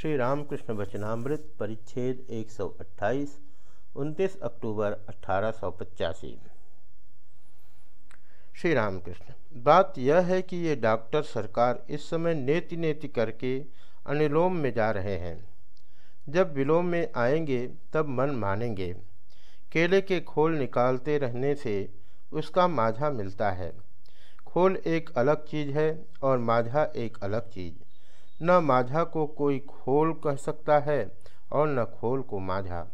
श्री रामकृष्ण वचनामृत परिच्छेद 128 29 अक्टूबर अठारह श्री रामकृष्ण, बात यह है कि ये डॉक्टर सरकार इस समय नेति नेति करके अनिलोम में जा रहे हैं। जब विलोम में आएँगे, तब मन मानेंगे। केले के खोल निकालते रहने से उसका माझा मिलता है। खोल एक अलग चीज़ है और माझा एक अलग चीज़। न माझा को कोई खोल कह सकता है और न खोल को माझा।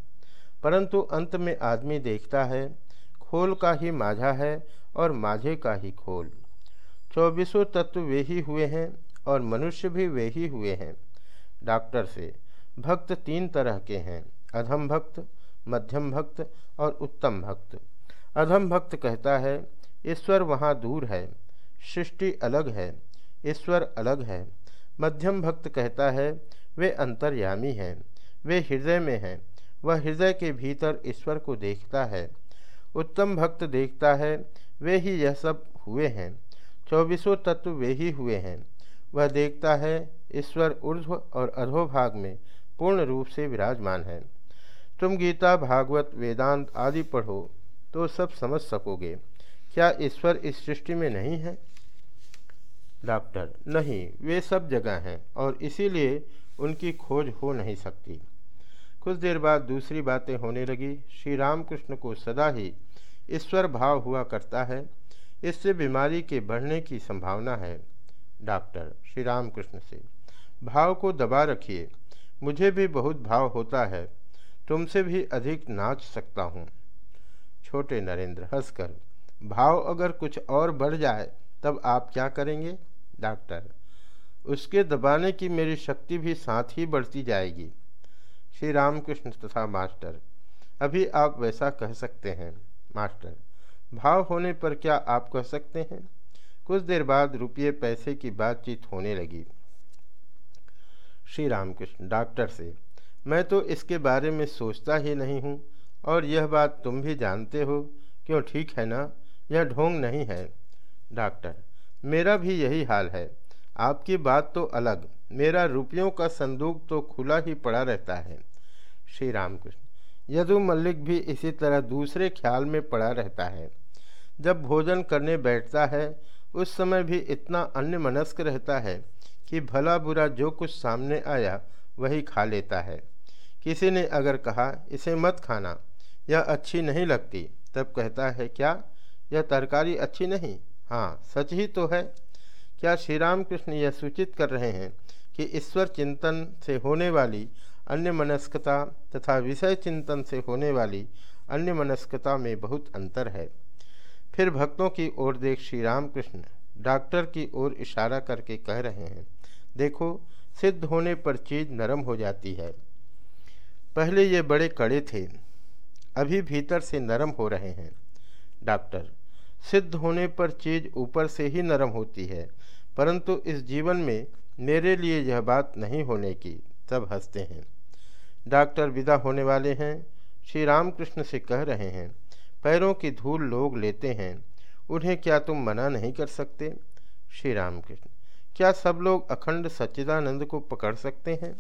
परंतु अंत में आदमी देखता है, खोल का ही माझा है और माझे का ही खोल। चौबीसों तत्व वे ही हुए हैं और मनुष्य भी वे ही हुए हैं। डॉक्टर से, भक्त तीन तरह के हैं, अधम भक्त, मध्यम भक्त और उत्तम भक्त। अधम भक्त कहता है, ईश्वर वहाँ दूर है, सृष्टि अलग है, ईश्वर अलग है। मध्यम भक्त कहता है, वे अंतर्यामी हैं, वे हृदय में हैं, वह हृदय के भीतर ईश्वर को देखता है। उत्तम भक्त देखता है, वे ही यह सब हुए हैं, चौबीसों तत्व वे ही हुए हैं। वह देखता है, ईश्वर ऊर्ध्व और अधोभाग में पूर्ण रूप से विराजमान है। तुम गीता, भागवत, वेदांत आदि पढ़ो तो सब समझ सकोगे, क्या ईश्वर इस सृष्टि में नहीं है? डॉक्टर। नहीं, वे सब जगह हैं और इसीलिए उनकी खोज हो नहीं सकती। कुछ देर बाद दूसरी बातें होने लगी। श्री रामकृष्ण को सदा ही ईश्वर भाव हुआ करता है। इससे बीमारी के बढ़ने की संभावना है। डॉक्टर श्री रामकृष्ण से, भाव को दबा रखिए। मुझे भी बहुत भाव होता है। तुमसे भी अधिक नाच सकता हूँ। छोटे नरेंद्र हंसकर, भाव अगर कुछ और बढ़ जाए, तब आप क्या करेंगे? डॉक्टर, उसके दबाने की मेरी शक्ति भी साथ ही बढ़ती जाएगी। श्री रामकृष्ण तथा मास्टर, अभी आप वैसा कह सकते हैं। मास्टर, भाव होने पर क्या आप कह सकते हैं? कुछ देर बाद रुपये पैसे की बातचीत होने लगी। श्री रामकृष्ण, डॉक्टर से, मैं तो इसके बारे में सोचता ही नहीं हूँ, और यह बात तुम भी जानते हो। क्यों, ठीक है ना? यह ढोंग नहीं है। डॉक्टर मेरा भी यही हाल है। आपकी बात तो अलग, मेरा रुपयों का संदूक तो खुला ही पड़ा रहता है। श्री रामकृष्ण, यदु मल्लिक भी इसी तरह दूसरे ख्याल में पड़ा रहता है। जब भोजन करने बैठता है, उस समय भी इतना अन्य मनस्क रहता है कि भला बुरा जो कुछ सामने आया, वही खा लेता है। किसी ने अगर कहा, इसे मत खाना, यह अच्छी नहीं लगती, तब कहता है, क्या? यह तरकारी अच्छी नहीं? हाँ सच ही तो है। क्या श्री राम कृष्ण यह सूचित कर रहे हैं कि ईश्वर चिंतन से होने वाली अन्य मनस्कता तथा विषय चिंतन से होने वाली अन्य मनस्कता में बहुत अंतर है। फिर भक्तों की ओर देख श्री राम कृष्ण डॉक्टर की ओर इशारा करके कह रहे हैं, देखो, सिद्ध होने पर चीज़ नरम हो जाती है। पहले ये बड़े कड़े थे, अभी भीतर से नरम हो रहे हैं। डॉक्टर सिद्ध होने पर चीज़ ऊपर से ही नरम होती है, परंतु इस जीवन में मेरे लिए यह बात नहीं होने की। सब हँसते हैं। डॉक्टर विदा होने वाले हैं। श्री रामकृष्ण से कह रहे हैं, पैरों की धूल लोग लेते हैं, उन्हें क्या तुम मना नहीं कर सकते? श्री रामकृष्ण, क्या सब लोग अखंड सच्चिदानंद को पकड़ सकते हैं?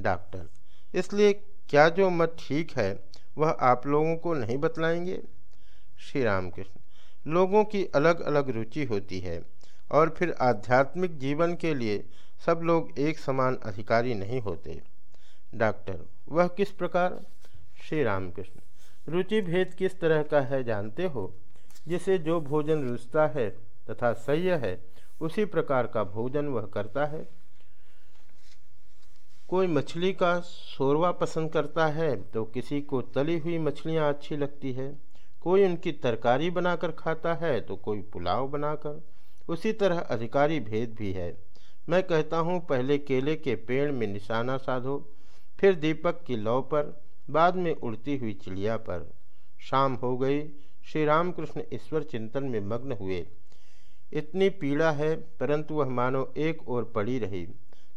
डॉक्टर, इसलिए क्या जो मत ठीक है, वह आप लोगों को नहीं बतलाएँगे? श्री रामकृष्ण लोगों की अलग अलग रुचि होती है और फिर आध्यात्मिक जीवन के लिए सब लोग एक समान अधिकारी नहीं होते। डॉक्टर, वह किस प्रकार? श्री रामकृष्ण रुचि भेद किस तरह का है जानते हो? जिसे जो भोजन रुचता है तथा सह्य है, उसी प्रकार का भोजन वह करता है। कोई मछली का शोरवा पसंद करता है तो किसी को तली हुई मछलियाँ अच्छी लगती है। कोई उनकी तरकारी बनाकर खाता है तो कोई पुलाव बनाकर। उसी तरह अधिकारी भेद भी है। मैं कहता हूँ, पहले केले के पेड़ में निशाना साधो, फिर दीपक की लौ पर, बाद में उड़ती हुई चिड़िया पर। शाम हो गई। श्री रामकृष्ण ईश्वर चिंतन में मग्न हुए। इतनी पीड़ा है, परंतु वह मानो एक ओर पड़ी रही।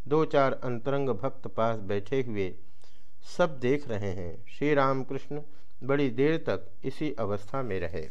दो चार अंतरंग भक्त पास बैठे हुए सब देख रहे हैं। श्री रामकृष्ण बड़ी देर तक इसी अवस्था में रहे।